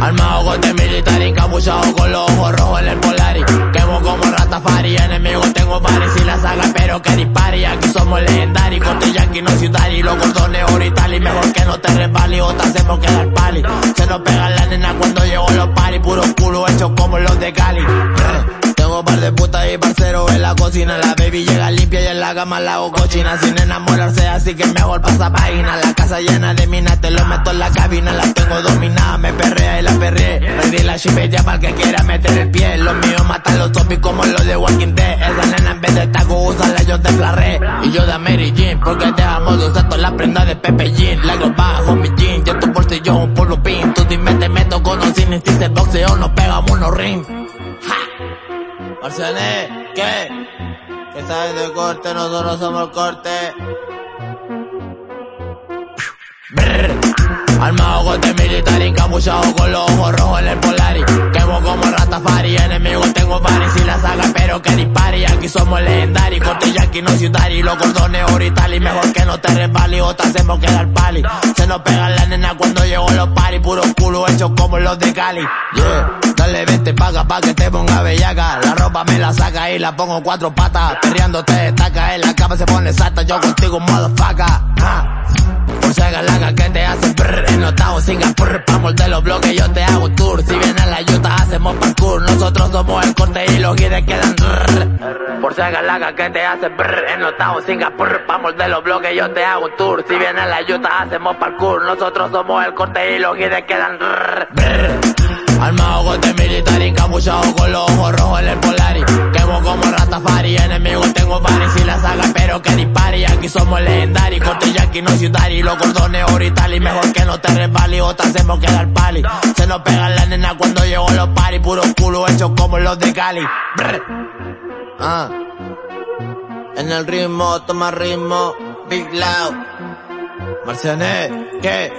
Armado con de militar y capuchado con los ojos rojos en el Polari. Quemo como Ratafari, enemigos tengo pares y la saga pero que dispare. Aquí somos legendarios, contra Yankee no ciudad los cordones oritali. Mejor que no te repali o te hacemos quedar pali. Se nos pegan la nena cuando llego los paris, puros culo hechos como los de Cali. Tengo par de putas y parceros en la cocina. La baby llega limpia y en la cama la hago cochina. Sin enamorarse, así que mejor pasa página. La casa llena de minas, te lo meto en la cabina. La tengo dominada, me perrea y la perré. Ready la chipetia para que quiera meter el pie. Los míos matan los zombies como los de Walking Dead. Esa nena en vez de taco usa la yo te flarré. Y yo de Mary Jean, porque te amo de usar todas las prendas de Pepe Jean. La bajo mi jean, ya tu bolsillo un polvo pin. Tú dime te meto con un cine, si se boxeo, nos pegamos unos ring. Marciané, ¿qué? ¿Qué sabes de corte? Nosotros somos el corte. Armado con este militar encapuchado con los ojos rojos en el Polari. Quemo como Ratafari, enemigos tengo pares y la saga, pero que dispare. Aquí somos legendarios, corte yankee no y los cordones y Mejor que no te resbales o te hacemos quedar pali. Se nos pega la nena cuando llego los paris, puro culo hecho como los de Cali. Yeah. Vete, paga pa' que te ponga bellaca. La ropa me la saca y la pongo cuatro patas. Perreando te destaca, en la cama se pone sata. Yo contigo, motherfucker. Ah. Por si galaga que te hace brrr. Enotado Singapur, pa' de los bloques yo te hago tour. Si viene la yuta hacemos parkour. Nosotros somos el corte y los guides quedan rrr. Por si galaga que te hace brrr. Enotado Singapur, pa' de los bloques yo te hago tour. Si viene la yuta hacemos parkour. Nosotros somos el corte y los guides quedan. Armado Aquí somos legendarios, corte yankee no y los cordones y Mejor que no te resbales o te hacemos quedar pali. Se nos pega la nena cuando llego los paris, puro culo hecho como los de Cali. Ah. En el ritmo, toma ritmo, Big Loud. Marciané, ¿qué?